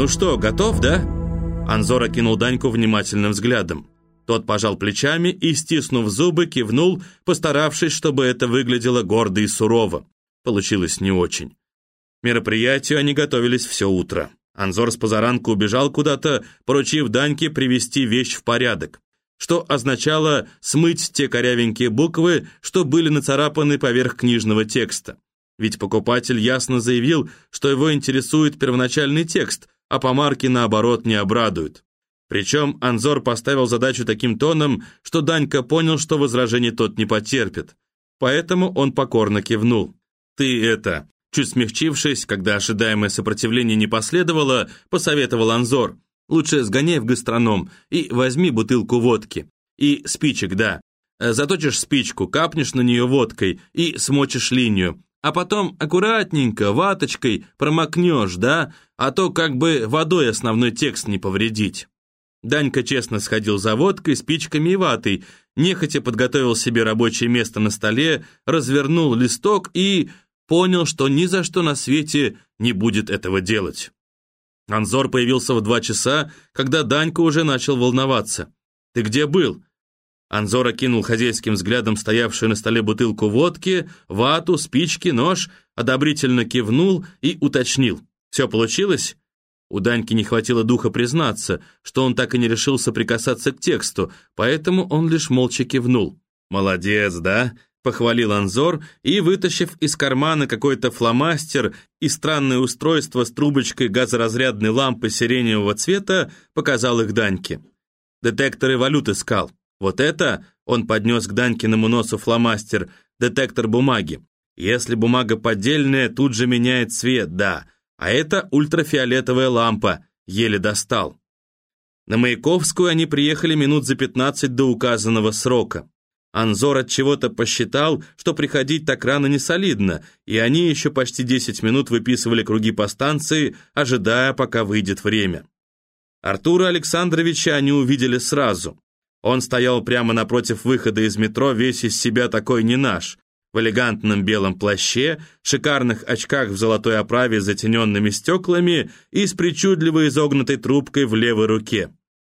«Ну что, готов, да?» Анзор окинул Даньку внимательным взглядом. Тот пожал плечами и, стиснув зубы, кивнул, постаравшись, чтобы это выглядело гордо и сурово. Получилось не очень. Мероприятию они готовились все утро. Анзор с позаранку убежал куда-то, поручив Даньке привести вещь в порядок, что означало смыть те корявенькие буквы, что были нацарапаны поверх книжного текста. Ведь покупатель ясно заявил, что его интересует первоначальный текст, а помарки, наоборот, не обрадуют. Причем Анзор поставил задачу таким тоном, что Данька понял, что возражений тот не потерпит. Поэтому он покорно кивнул. «Ты это...» Чуть смягчившись, когда ожидаемое сопротивление не последовало, посоветовал Анзор. «Лучше сгоняй в гастроном и возьми бутылку водки. И спичек, да. Заточишь спичку, капнешь на нее водкой и смочишь линию а потом аккуратненько, ваточкой промокнешь, да, а то как бы водой основной текст не повредить. Данька честно сходил за водкой, спичками и ватой, нехотя подготовил себе рабочее место на столе, развернул листок и понял, что ни за что на свете не будет этого делать. Анзор появился в два часа, когда Данька уже начал волноваться. «Ты где был?» Анзор окинул хозяйским взглядом стоявшую на столе бутылку водки, вату, спички, нож, одобрительно кивнул и уточнил. «Все получилось?» У Даньки не хватило духа признаться, что он так и не решился прикасаться к тексту, поэтому он лишь молча кивнул. «Молодец, да?» — похвалил Анзор и, вытащив из кармана какой-то фломастер и странное устройство с трубочкой газоразрядной лампы сиреневого цвета, показал их Даньке. «Детекторы валют искал. Вот это, он поднес к Данькиному носу фломастер, детектор бумаги. Если бумага поддельная, тут же меняет цвет, да. А это ультрафиолетовая лампа, еле достал. На Маяковскую они приехали минут за 15 до указанного срока. Анзор от чего-то посчитал, что приходить так рано не солидно, и они еще почти 10 минут выписывали круги по станции, ожидая, пока выйдет время. Артура Александровича они увидели сразу. Он стоял прямо напротив выхода из метро, весь из себя такой не наш, в элегантном белом плаще, шикарных очках в золотой оправе с затененными стеклами и с причудливо изогнутой трубкой в левой руке.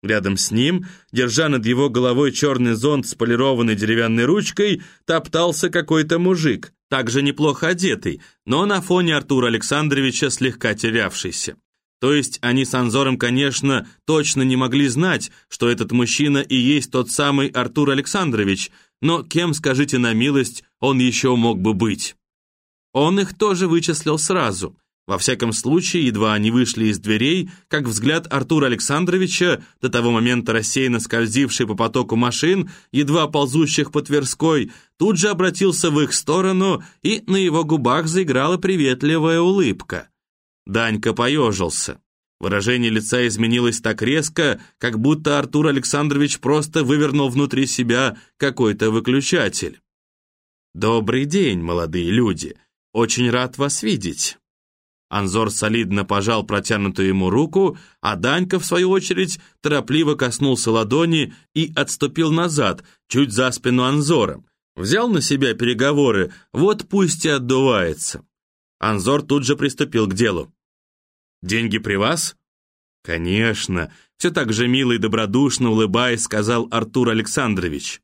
Рядом с ним, держа над его головой черный зонт с полированной деревянной ручкой, топтался какой-то мужик, также неплохо одетый, но на фоне Артура Александровича слегка терявшийся. То есть они с Анзором, конечно, точно не могли знать, что этот мужчина и есть тот самый Артур Александрович, но кем, скажите на милость, он еще мог бы быть? Он их тоже вычислил сразу. Во всяком случае, едва они вышли из дверей, как взгляд Артура Александровича, до того момента рассеянно скользивший по потоку машин, едва ползущих по Тверской, тут же обратился в их сторону, и на его губах заиграла приветливая улыбка. Данька поежился. Выражение лица изменилось так резко, как будто Артур Александрович просто вывернул внутри себя какой-то выключатель. «Добрый день, молодые люди. Очень рад вас видеть». Анзор солидно пожал протянутую ему руку, а Данька, в свою очередь, торопливо коснулся ладони и отступил назад, чуть за спину Анзора. Взял на себя переговоры, вот пусть и отдувается. Анзор тут же приступил к делу. «Деньги при вас?» «Конечно», — все так же мило и добродушно улыбаясь, сказал Артур Александрович.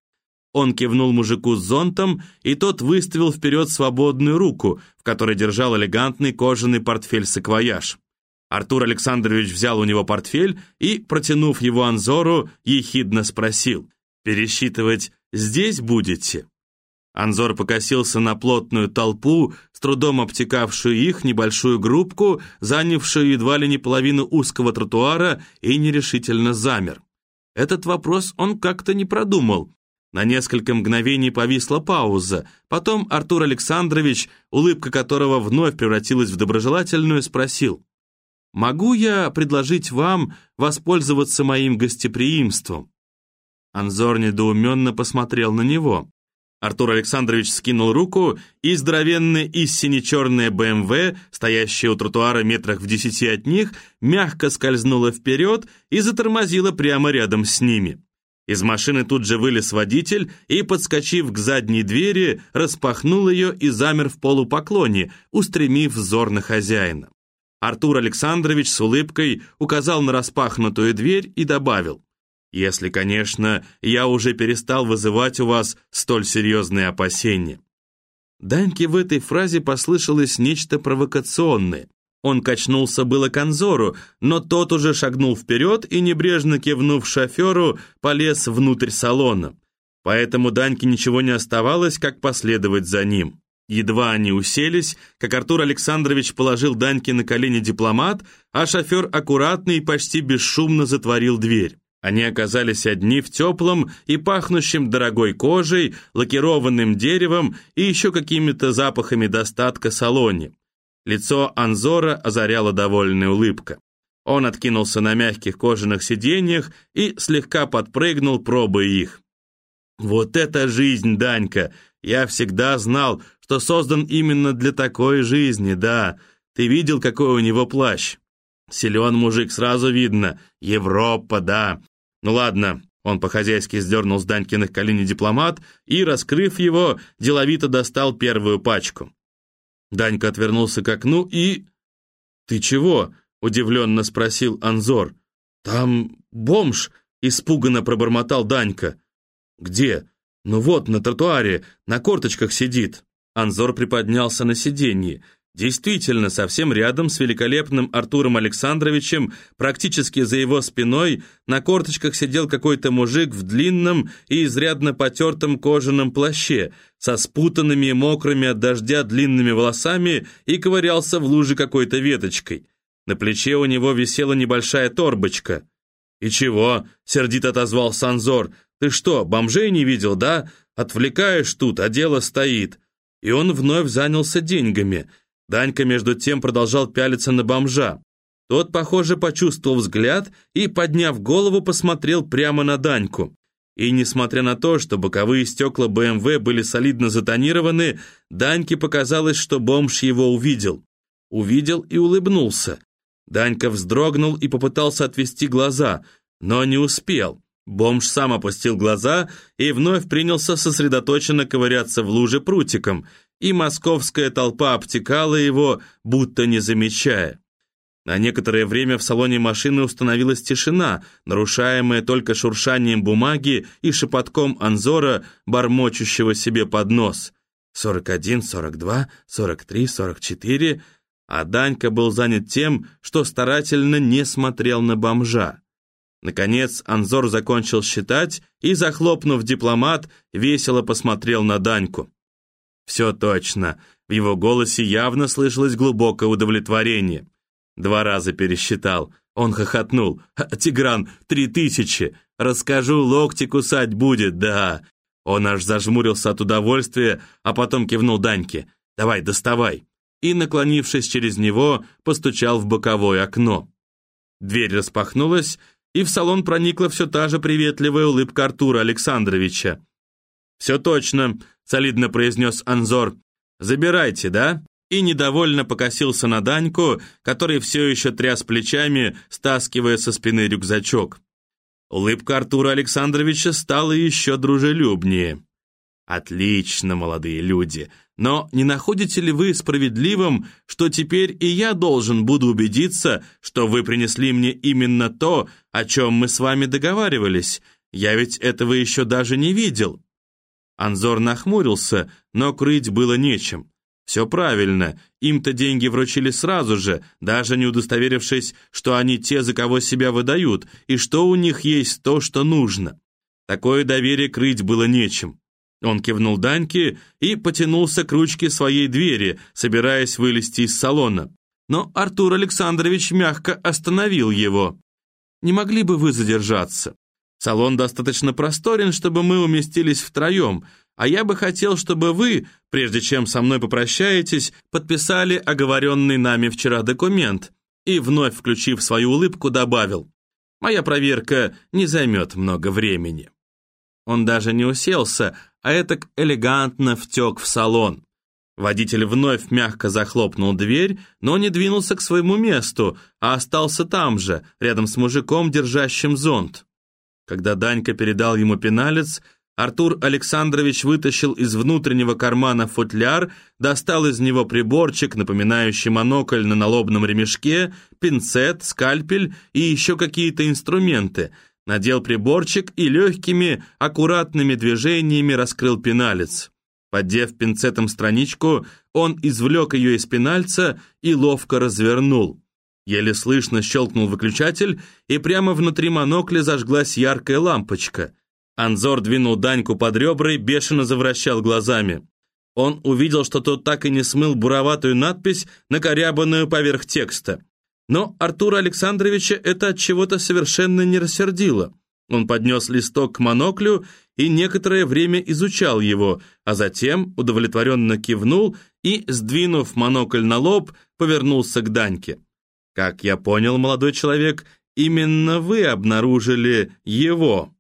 Он кивнул мужику с зонтом, и тот выставил вперед свободную руку, в которой держал элегантный кожаный портфель-саквояж. Артур Александрович взял у него портфель и, протянув его Анзору, ехидно спросил, «Пересчитывать здесь будете?» Анзор покосился на плотную толпу, с трудом обтекавшую их небольшую группку, занявшую едва ли не половину узкого тротуара, и нерешительно замер. Этот вопрос он как-то не продумал. На несколько мгновений повисла пауза. Потом Артур Александрович, улыбка которого вновь превратилась в доброжелательную, спросил. «Могу я предложить вам воспользоваться моим гостеприимством?» Анзор недоуменно посмотрел на него. Артур Александрович скинул руку, и здоровенная и сине-черная БМВ, стоящая у тротуара метрах в десяти от них, мягко скользнула вперед и затормозила прямо рядом с ними. Из машины тут же вылез водитель и, подскочив к задней двери, распахнул ее и замер в полупоклоне, устремив взор на хозяина. Артур Александрович с улыбкой указал на распахнутую дверь и добавил, «Если, конечно, я уже перестал вызывать у вас столь серьезные опасения». Даньке в этой фразе послышалось нечто провокационное. Он качнулся было к Анзору, но тот уже шагнул вперед и, небрежно кивнув шоферу, полез внутрь салона. Поэтому Даньке ничего не оставалось, как последовать за ним. Едва они уселись, как Артур Александрович положил Даньке на колени дипломат, а шофер аккуратно и почти бесшумно затворил дверь. Они оказались одни в теплом и пахнущем дорогой кожей, лакированным деревом и еще какими-то запахами достатка салоне. Лицо Анзора озаряла довольная улыбка. Он откинулся на мягких кожаных сиденьях и слегка подпрыгнул, пробуя их. «Вот это жизнь, Данька! Я всегда знал, что создан именно для такой жизни, да. Ты видел, какой у него плащ? Силен мужик, сразу видно. Европа, да. Ну ладно». Он по-хозяйски сдернул с Данькиных коленей дипломат и, раскрыв его, деловито достал первую пачку. Данька отвернулся к окну и... «Ты чего?» — удивленно спросил Анзор. «Там бомж!» — испуганно пробормотал Данька. «Где?» «Ну вот, на тротуаре, на корточках сидит». Анзор приподнялся на сиденье. Действительно, совсем рядом с великолепным Артуром Александровичем, практически за его спиной, на корточках сидел какой-то мужик в длинном и изрядно потертом кожаном плаще, со спутанными и мокрыми от дождя длинными волосами и ковырялся в луже какой-то веточкой. На плече у него висела небольшая торбочка. «И чего?» — сердито отозвался Анзор. «Ты что, бомжей не видел, да? Отвлекаешь тут, а дело стоит». И он вновь занялся деньгами — Данька между тем продолжал пялиться на бомжа. Тот, похоже, почувствовал взгляд и, подняв голову, посмотрел прямо на Даньку. И несмотря на то, что боковые стекла БМВ были солидно затонированы, Даньке показалось, что бомж его увидел. Увидел и улыбнулся. Данька вздрогнул и попытался отвести глаза, но не успел. Бомж сам опустил глаза и вновь принялся сосредоточенно ковыряться в луже прутиком – и московская толпа обтекала его, будто не замечая. На некоторое время в салоне машины установилась тишина, нарушаемая только шуршанием бумаги и шепотком Анзора, бормочущего себе под нос. «Сорок один, сорок два, сорок три, сорок четыре...» А Данька был занят тем, что старательно не смотрел на бомжа. Наконец Анзор закончил считать и, захлопнув дипломат, весело посмотрел на Даньку. Все точно. В его голосе явно слышалось глубокое удовлетворение. Два раза пересчитал. Он хохотнул. «Тигран, три тысячи! Расскажу, локти кусать будет, да!» Он аж зажмурился от удовольствия, а потом кивнул Даньке. «Давай, доставай!» И, наклонившись через него, постучал в боковое окно. Дверь распахнулась, и в салон проникла все та же приветливая улыбка Артура Александровича. «Все точно», — солидно произнес Анзор. «Забирайте, да?» И недовольно покосился на Даньку, который все еще тряс плечами, стаскивая со спины рюкзачок. Улыбка Артура Александровича стала еще дружелюбнее. «Отлично, молодые люди. Но не находите ли вы справедливым, что теперь и я должен буду убедиться, что вы принесли мне именно то, о чем мы с вами договаривались? Я ведь этого еще даже не видел». Анзор нахмурился, но крыть было нечем. Все правильно, им-то деньги вручили сразу же, даже не удостоверившись, что они те, за кого себя выдают, и что у них есть то, что нужно. Такое доверие крыть было нечем. Он кивнул Даньке и потянулся к ручке своей двери, собираясь вылезти из салона. Но Артур Александрович мягко остановил его. «Не могли бы вы задержаться? Салон достаточно просторен, чтобы мы уместились втроем, а я бы хотел, чтобы вы, прежде чем со мной попрощаетесь, подписали оговоренный нами вчера документ». И, вновь включив свою улыбку, добавил, «Моя проверка не займет много времени». Он даже не уселся, а этак элегантно втек в салон. Водитель вновь мягко захлопнул дверь, но не двинулся к своему месту, а остался там же, рядом с мужиком, держащим зонт. Когда Данька передал ему пеналец, Артур Александрович вытащил из внутреннего кармана футляр, достал из него приборчик, напоминающий монокль на налобном ремешке, пинцет, скальпель и еще какие-то инструменты, надел приборчик и легкими, аккуратными движениями раскрыл пеналец. Поддев пинцетом страничку, он извлек ее из пенальца и ловко развернул. Еле слышно щелкнул выключатель, и прямо внутри монокля зажглась яркая лампочка — Анзор двинул Даньку под ребра и бешено завращал глазами. Он увидел, что тот так и не смыл буроватую надпись, накорябанную поверх текста. Но Артура Александровича это от чего-то совершенно не рассердило. Он поднес листок к моноклю и некоторое время изучал его, а затем удовлетворенно кивнул и, сдвинув монокль на лоб, повернулся к Даньке. «Как я понял, молодой человек, именно вы обнаружили его».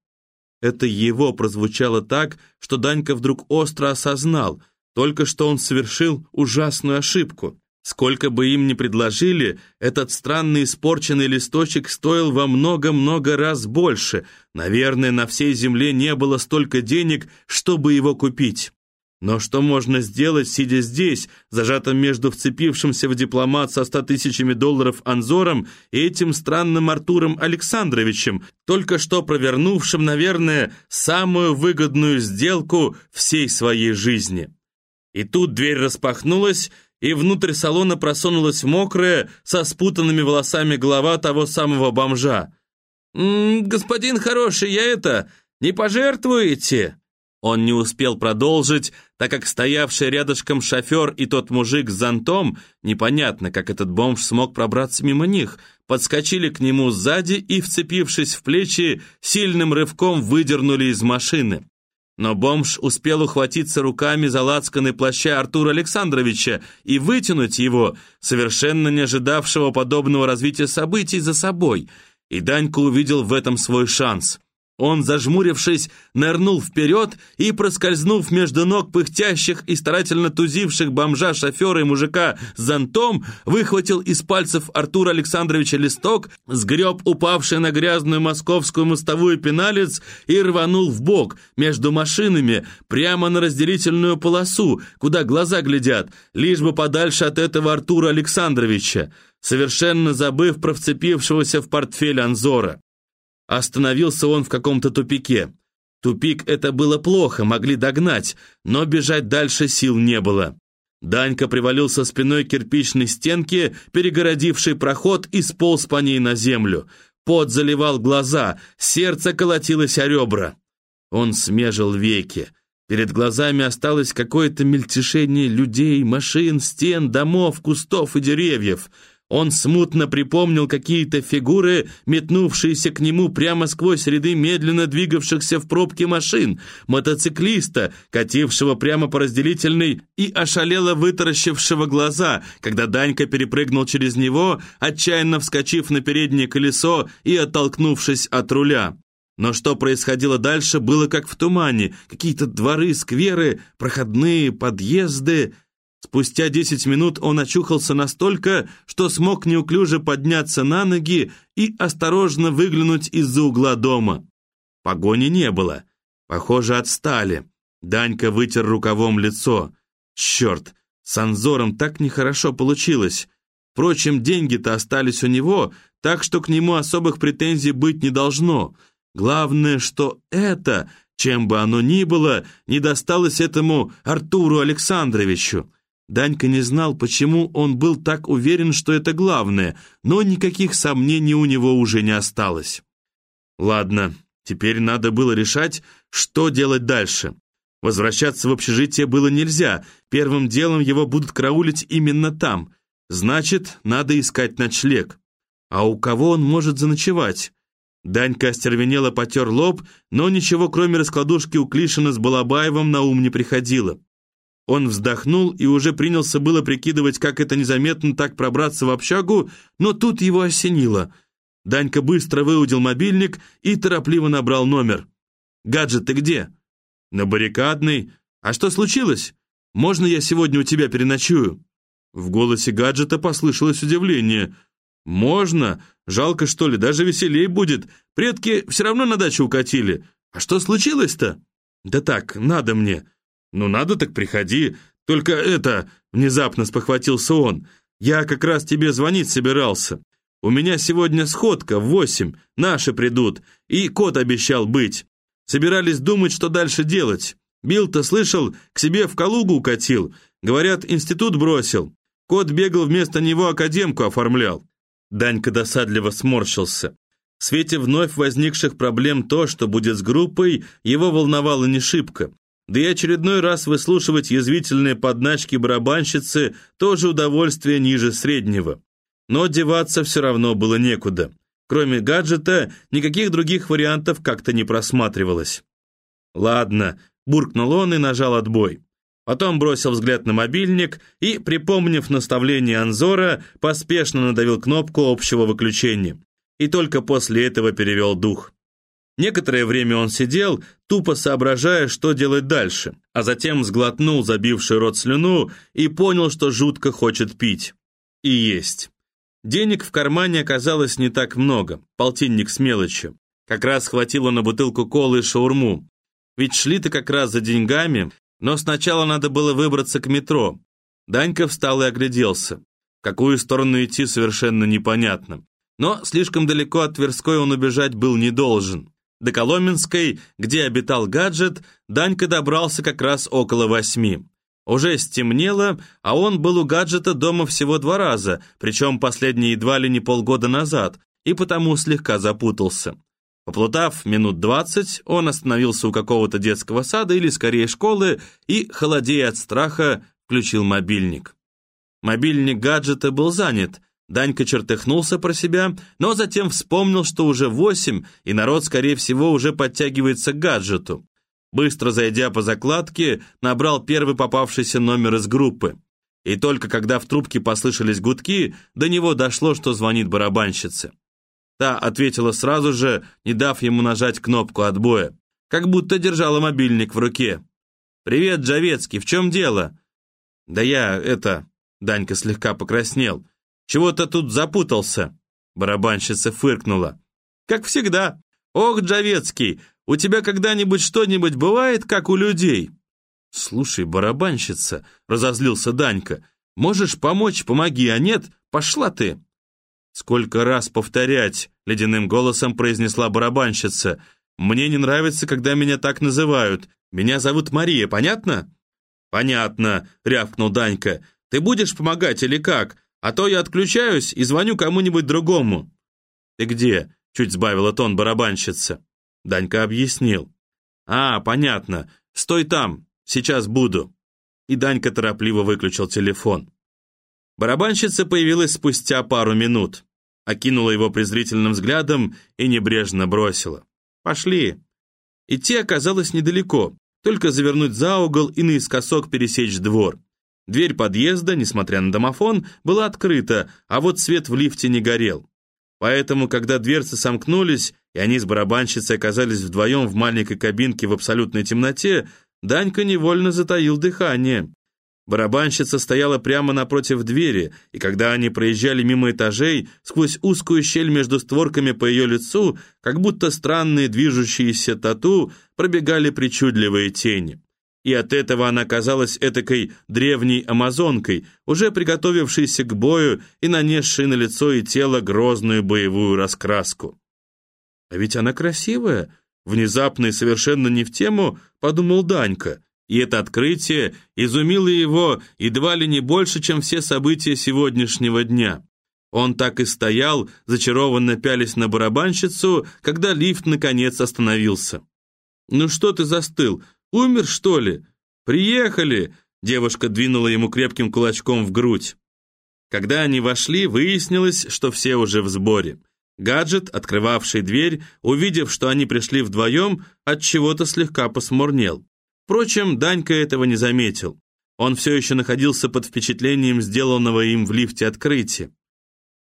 Это его прозвучало так, что Данька вдруг остро осознал, только что он совершил ужасную ошибку. Сколько бы им ни предложили, этот странный испорченный листочек стоил во много-много раз больше. Наверное, на всей земле не было столько денег, чтобы его купить. Но что можно сделать, сидя здесь, зажатым между вцепившимся в дипломат со ста тысячами долларов Анзором и этим странным Артуром Александровичем, только что провернувшим, наверное, самую выгодную сделку всей своей жизни? И тут дверь распахнулась, и внутрь салона просунулась мокрая, со спутанными волосами голова того самого бомжа. «М -м, «Господин хороший, я это, не пожертвуете?» Он не успел продолжить, так как стоявший рядышком шофер и тот мужик с зонтом, непонятно, как этот бомж смог пробраться мимо них, подскочили к нему сзади и, вцепившись в плечи, сильным рывком выдернули из машины. Но бомж успел ухватиться руками за лацканы плаща Артура Александровича и вытянуть его, совершенно не ожидавшего подобного развития событий, за собой. И Данька увидел в этом свой шанс. Он, зажмурившись, нырнул вперед и, проскользнув между ног пыхтящих и старательно тузивших бомжа, шофера и мужика с зонтом, выхватил из пальцев Артура Александровича листок, сгреб упавший на грязную московскую мостовую пеналец и рванул в бок между машинами, прямо на разделительную полосу, куда глаза глядят, лишь бы подальше от этого Артура Александровича, совершенно забыв про вцепившегося в портфель Анзора. Остановился он в каком-то тупике. Тупик это было плохо, могли догнать, но бежать дальше сил не было. Данька привалился спиной к кирпичной стенке, перегородившей проход, и сполз по ней на землю. Пот заливал глаза, сердце колотилось о ребра. Он смежил веки. Перед глазами осталось какое-то мельтешение людей, машин, стен, домов, кустов и деревьев — он смутно припомнил какие-то фигуры, метнувшиеся к нему прямо сквозь ряды медленно двигавшихся в пробке машин, мотоциклиста, катившего прямо по разделительной и ошалело вытаращившего глаза, когда Данька перепрыгнул через него, отчаянно вскочив на переднее колесо и оттолкнувшись от руля. Но что происходило дальше, было как в тумане. Какие-то дворы, скверы, проходные, подъезды... Спустя десять минут он очухался настолько, что смог неуклюже подняться на ноги и осторожно выглянуть из-за угла дома. Погони не было. Похоже, отстали. Данька вытер рукавом лицо. Черт, с Анзором так нехорошо получилось. Впрочем, деньги-то остались у него, так что к нему особых претензий быть не должно. Главное, что это, чем бы оно ни было, не досталось этому Артуру Александровичу. Данька не знал, почему он был так уверен, что это главное, но никаких сомнений у него уже не осталось. Ладно, теперь надо было решать, что делать дальше. Возвращаться в общежитие было нельзя, первым делом его будут караулить именно там. Значит, надо искать ночлег. А у кого он может заночевать? Данька остервенело потер лоб, но ничего, кроме раскладушки у Клишина с Балабаевым, на ум не приходило. Он вздохнул и уже принялся было прикидывать, как это незаметно так пробраться в общагу, но тут его осенило. Данька быстро выудил мобильник и торопливо набрал номер. «Гаджет, ты где?» «На баррикадной. А что случилось? Можно я сегодня у тебя переночую?» В голосе гаджета послышалось удивление. «Можно. Жалко, что ли, даже веселей будет. Предки все равно на дачу укатили. А что случилось-то?» «Да так, надо мне». «Ну надо, так приходи. Только это...» — внезапно спохватился он. «Я как раз тебе звонить собирался. У меня сегодня сходка в восемь, наши придут, и кот обещал быть. Собирались думать, что дальше делать. Билл-то слышал, к себе в Калугу укатил. Говорят, институт бросил. Кот бегал вместо него академку оформлял». Данька досадливо сморщился. В свете вновь возникших проблем то, что будет с группой, его волновало не шибко. Да и очередной раз выслушивать язвительные подначки барабанщицы тоже удовольствие ниже среднего. Но деваться все равно было некуда. Кроме гаджета, никаких других вариантов как-то не просматривалось. «Ладно», — буркнул он и нажал отбой. Потом бросил взгляд на мобильник и, припомнив наставление Анзора, поспешно надавил кнопку общего выключения. И только после этого перевел дух. Некоторое время он сидел, тупо соображая, что делать дальше, а затем сглотнул забивший рот слюну и понял, что жутко хочет пить. И есть. Денег в кармане оказалось не так много, полтинник с мелочью. Как раз хватило на бутылку колы и шаурму. Ведь шли-то как раз за деньгами, но сначала надо было выбраться к метро. Данька встал и огляделся. В какую сторону идти совершенно непонятно. Но слишком далеко от Тверской он убежать был не должен. До Коломенской, где обитал гаджет, Данька добрался как раз около восьми. Уже стемнело, а он был у гаджета дома всего два раза, причем последние едва ли не полгода назад, и потому слегка запутался. Поплутав минут двадцать, он остановился у какого-то детского сада или скорее школы и, холодея от страха, включил мобильник. Мобильник гаджета был занят, Данька чертыхнулся про себя, но затем вспомнил, что уже восемь, и народ, скорее всего, уже подтягивается к гаджету. Быстро зайдя по закладке, набрал первый попавшийся номер из группы. И только когда в трубке послышались гудки, до него дошло, что звонит барабанщица. Та ответила сразу же, не дав ему нажать кнопку отбоя, как будто держала мобильник в руке. «Привет, Джавецкий, в чем дело?» «Да я, это...» Данька слегка покраснел. Чего-то тут запутался». Барабанщица фыркнула. «Как всегда. Ох, Джавецкий, у тебя когда-нибудь что-нибудь бывает, как у людей?» «Слушай, барабанщица», — разозлился Данька, «можешь помочь, помоги, а нет, пошла ты». «Сколько раз повторять?» — ледяным голосом произнесла барабанщица. «Мне не нравится, когда меня так называют. Меня зовут Мария, понятно?» «Понятно», — рявкнул Данька. «Ты будешь помогать или как? А то я отключаюсь и звоню кому-нибудь другому». «Ты где?» — чуть сбавила тон барабанщица. Данька объяснил. «А, понятно. Стой там. Сейчас буду». И Данька торопливо выключил телефон. Барабанщица появилась спустя пару минут, окинула его презрительным взглядом и небрежно бросила. «Пошли». Идти оказалось недалеко, только завернуть за угол и наискосок пересечь двор. Дверь подъезда, несмотря на домофон, была открыта, а вот свет в лифте не горел. Поэтому, когда дверцы сомкнулись, и они с барабанщицей оказались вдвоем в маленькой кабинке в абсолютной темноте, Данька невольно затаил дыхание. Барабанщица стояла прямо напротив двери, и когда они проезжали мимо этажей, сквозь узкую щель между створками по ее лицу, как будто странные движущиеся тату, пробегали причудливые тени и от этого она казалась этакой древней амазонкой, уже приготовившейся к бою и нанесшей на лицо и тело грозную боевую раскраску. «А ведь она красивая!» Внезапно и совершенно не в тему, подумал Данька, и это открытие изумило его едва ли не больше, чем все события сегодняшнего дня. Он так и стоял, зачарованно пялись на барабанщицу, когда лифт наконец остановился. «Ну что ты застыл? Умер, что ли? Приехали!» Девушка двинула ему крепким кулачком в грудь. Когда они вошли, выяснилось, что все уже в сборе. Гаджет, открывавший дверь, увидев, что они пришли вдвоем, от чего-то слегка посмурнел. Впрочем, Данька этого не заметил. Он все еще находился под впечатлением сделанного им в лифте открытия.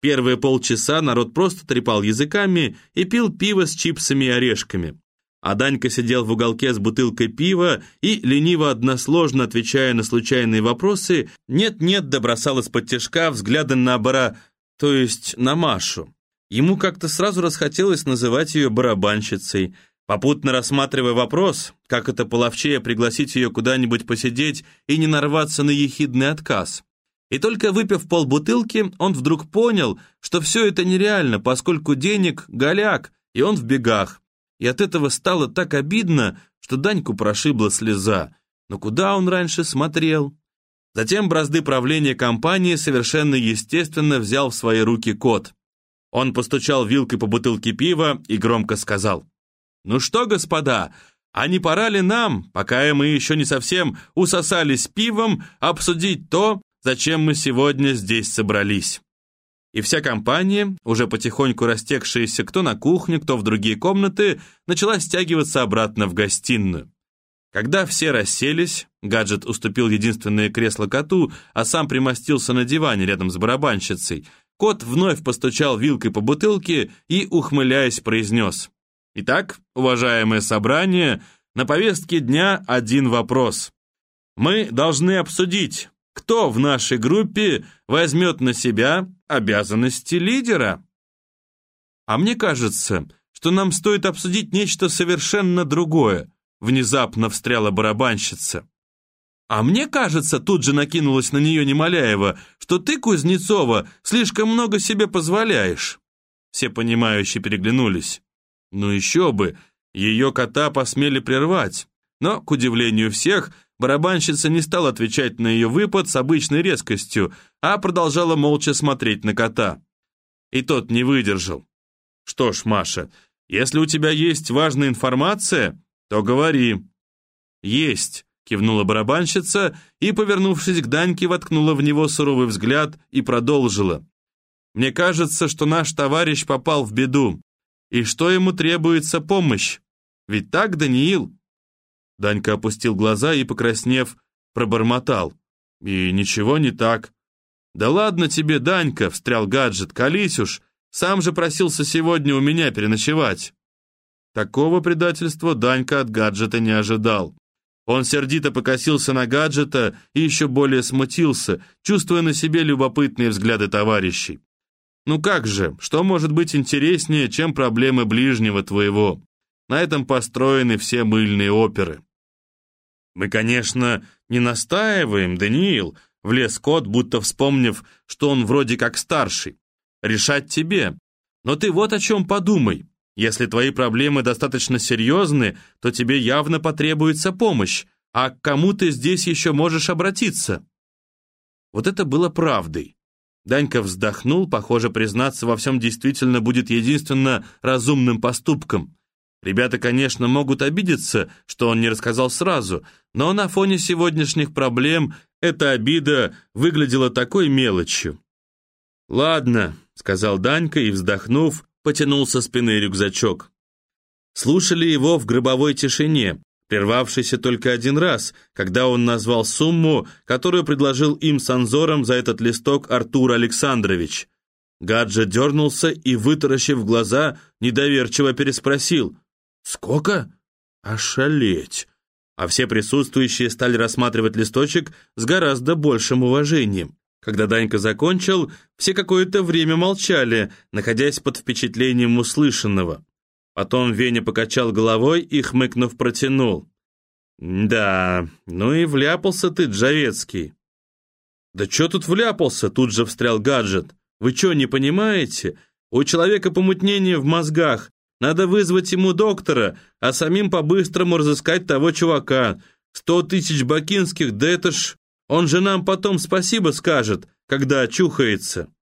Первые полчаса народ просто трепал языками и пил пиво с чипсами и орешками а Данька сидел в уголке с бутылкой пива и, лениво односложно отвечая на случайные вопросы, нет-нет добросал из-под тяжка взгляды на бара то есть на Машу. Ему как-то сразу расхотелось называть ее барабанщицей, попутно рассматривая вопрос, как это половчее пригласить ее куда-нибудь посидеть и не нарваться на ехидный отказ. И только выпив полбутылки, он вдруг понял, что все это нереально, поскольку денег голяк, и он в бегах. И от этого стало так обидно, что Даньку прошибла слеза. Но куда он раньше смотрел? Затем бразды правления компании совершенно естественно взял в свои руки кот. Он постучал вилкой по бутылке пива и громко сказал. «Ну что, господа, а не пора ли нам, пока мы еще не совсем усосались пивом, обсудить то, зачем мы сегодня здесь собрались?» И вся компания, уже потихоньку растекшаяся кто на кухню, кто в другие комнаты, начала стягиваться обратно в гостиную. Когда все расселись, гаджет уступил единственное кресло коту, а сам примостился на диване рядом с барабанщицей, кот вновь постучал вилкой по бутылке и, ухмыляясь, произнес. «Итак, уважаемое собрание, на повестке дня один вопрос. Мы должны обсудить, кто в нашей группе возьмет на себя обязанности лидера. А мне кажется, что нам стоит обсудить нечто совершенно другое, внезапно встряла барабанщица. А мне кажется, тут же накинулась на нее Немоляева, что ты, Кузнецова, слишком много себе позволяешь. Все понимающие переглянулись. Ну еще бы, ее кота посмели прервать. Но, к удивлению всех, барабанщица не стала отвечать на ее выпад с обычной резкостью, а продолжала молча смотреть на кота. И тот не выдержал. «Что ж, Маша, если у тебя есть важная информация, то говори». «Есть», — кивнула барабанщица и, повернувшись к Даньке, воткнула в него суровый взгляд и продолжила. «Мне кажется, что наш товарищ попал в беду, и что ему требуется помощь. Ведь так, Даниил?» Данька опустил глаза и, покраснев, пробормотал. «И ничего не так». «Да ладно тебе, Данька», — встрял гаджет, «колись уж, сам же просился сегодня у меня переночевать». Такого предательства Данька от гаджета не ожидал. Он сердито покосился на гаджета и еще более смутился, чувствуя на себе любопытные взгляды товарищей. «Ну как же, что может быть интереснее, чем проблемы ближнего твоего? На этом построены все мыльные оперы». «Мы, конечно, не настаиваем, Даниил», — влез кот, будто вспомнив, что он вроде как старший. «Решать тебе. Но ты вот о чем подумай. Если твои проблемы достаточно серьезны, то тебе явно потребуется помощь, а к кому ты здесь еще можешь обратиться?» Вот это было правдой. Данька вздохнул, похоже, признаться во всем действительно будет единственно разумным поступком. Ребята, конечно, могут обидеться, что он не рассказал сразу, но на фоне сегодняшних проблем эта обида выглядела такой мелочью. «Ладно», — сказал Данька и, вздохнув, потянул со спины рюкзачок. Слушали его в гробовой тишине, прервавшейся только один раз, когда он назвал сумму, которую предложил им с Анзором за этот листок Артур Александрович. Гаджа дернулся и, вытаращив глаза, недоверчиво переспросил. «Сколько?» «Ошалеть!» А все присутствующие стали рассматривать листочек с гораздо большим уважением. Когда Данька закончил, все какое-то время молчали, находясь под впечатлением услышанного. Потом Веня покачал головой и, хмыкнув, протянул. «Да, ну и вляпался ты, Джавецкий». «Да что тут вляпался?» — тут же встрял гаджет. «Вы что, не понимаете? У человека помутнение в мозгах. Надо вызвать ему доктора, а самим по-быстрому разыскать того чувака. Сто тысяч бакинских, да это ж он же нам потом спасибо скажет, когда очухается».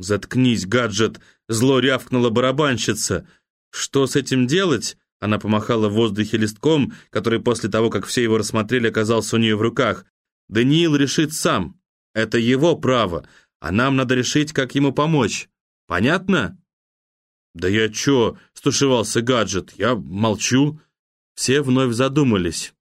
«Заткнись, гаджет!» — зло рявкнула барабанщица. «Что с этим делать?» Она помахала в воздухе листком, который после того, как все его рассмотрели, оказался у нее в руках. «Даниил решит сам. Это его право, а нам надо решить, как ему помочь. Понятно?» «Да я чё?» — стушевался гаджет. «Я молчу». Все вновь задумались.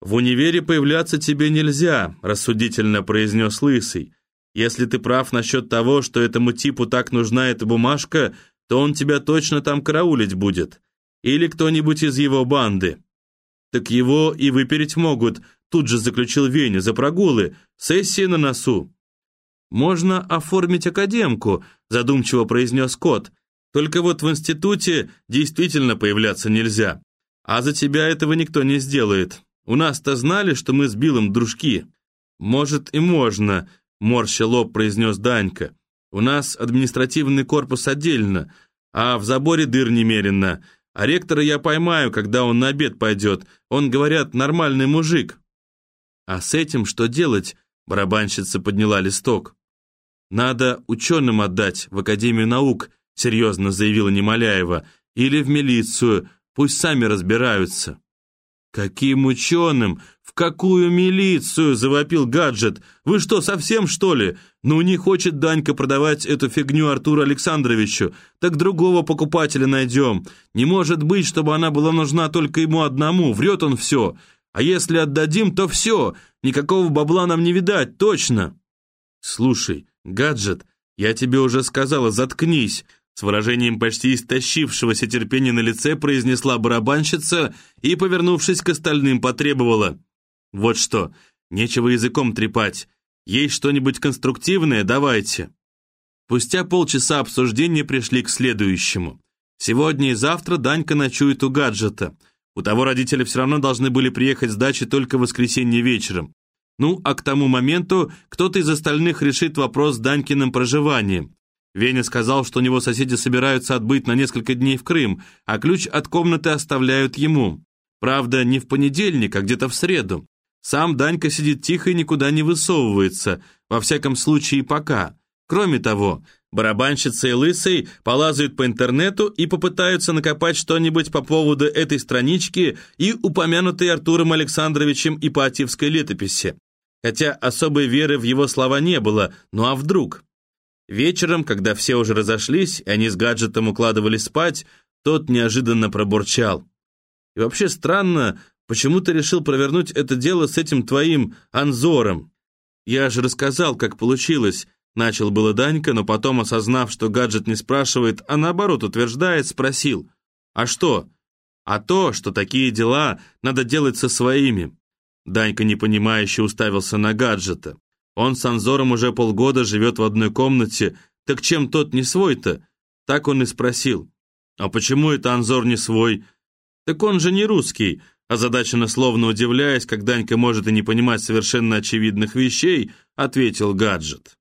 «В универе появляться тебе нельзя», — рассудительно произнес Лысый. «Если ты прав насчет того, что этому типу так нужна эта бумажка, то он тебя точно там караулить будет. Или кто-нибудь из его банды». «Так его и выпереть могут», — тут же заключил Веня, «за прогулы. Сессия на носу». «Можно оформить академку», задумчиво произнес кот. «Только вот в институте действительно появляться нельзя. А за тебя этого никто не сделает. У нас-то знали, что мы с Биллом дружки». «Может, и можно», — морща лоб произнес Данька. «У нас административный корпус отдельно, а в заборе дыр немерено. А ректора я поймаю, когда он на обед пойдет. Он, говорят, нормальный мужик». «А с этим что делать?» — барабанщица подняла листок. «Надо ученым отдать в Академию наук», — серьезно заявила Немоляева, «или в милицию, пусть сами разбираются». «Каким ученым? В какую милицию?» – завопил гаджет. «Вы что, совсем, что ли? Ну, не хочет Данька продавать эту фигню Артуру Александровичу. Так другого покупателя найдем. Не может быть, чтобы она была нужна только ему одному. Врет он все. А если отдадим, то все. Никакого бабла нам не видать, точно». «Слушай, гаджет, я тебе уже сказала, заткнись. С выражением почти истощившегося терпения на лице произнесла барабанщица и, повернувшись к остальным, потребовала. «Вот что, нечего языком трепать. Есть что-нибудь конструктивное? Давайте». Спустя полчаса обсуждения пришли к следующему. Сегодня и завтра Данька ночует у гаджета. У того родители все равно должны были приехать с дачи только в воскресенье вечером. Ну, а к тому моменту кто-то из остальных решит вопрос с Данькиным проживанием. Веня сказал, что у него соседи собираются отбыть на несколько дней в Крым, а ключ от комнаты оставляют ему. Правда, не в понедельник, а где-то в среду. Сам Данька сидит тихо и никуда не высовывается, во всяком случае пока. Кроме того, барабанщица и лысый полазают по интернету и попытаются накопать что-нибудь по поводу этой странички и упомянутой Артуром Александровичем Ипатьевской летописи. Хотя особой веры в его слова не было, ну а вдруг? Вечером, когда все уже разошлись, и они с гаджетом укладывались спать, тот неожиданно пробурчал. «И вообще странно, почему ты решил провернуть это дело с этим твоим Анзором? Я же рассказал, как получилось». Начал было Данька, но потом, осознав, что гаджет не спрашивает, а наоборот утверждает, спросил. «А что?» «А то, что такие дела надо делать со своими». Данька непонимающе уставился на гаджета. Он с Анзором уже полгода живет в одной комнате, так чем тот не свой-то? Так он и спросил. А почему это Анзор не свой? Так он же не русский, озадаченно словно удивляясь, как Данька может и не понимать совершенно очевидных вещей, ответил гаджет.